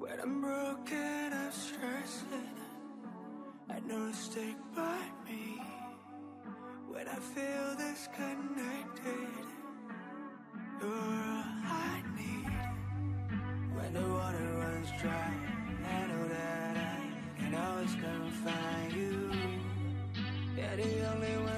When I'm broken, I'm stressing. I know you stick by me. When I feel disconnected, you're all I need. When the water runs dry, I know that I can always come find you. You're the only one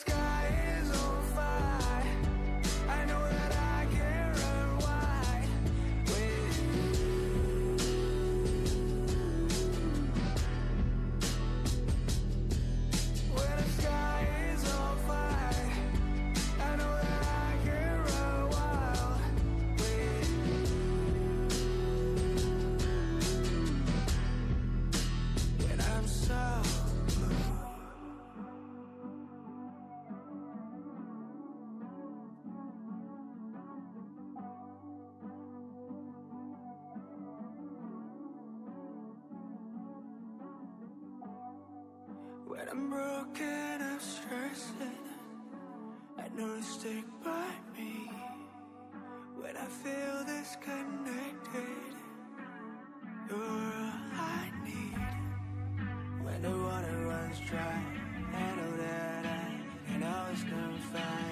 sky When I'm broken, I'm stressing. I know you stick by me. When I feel disconnected, you're all I need. When the water runs dry, I know that I can always come find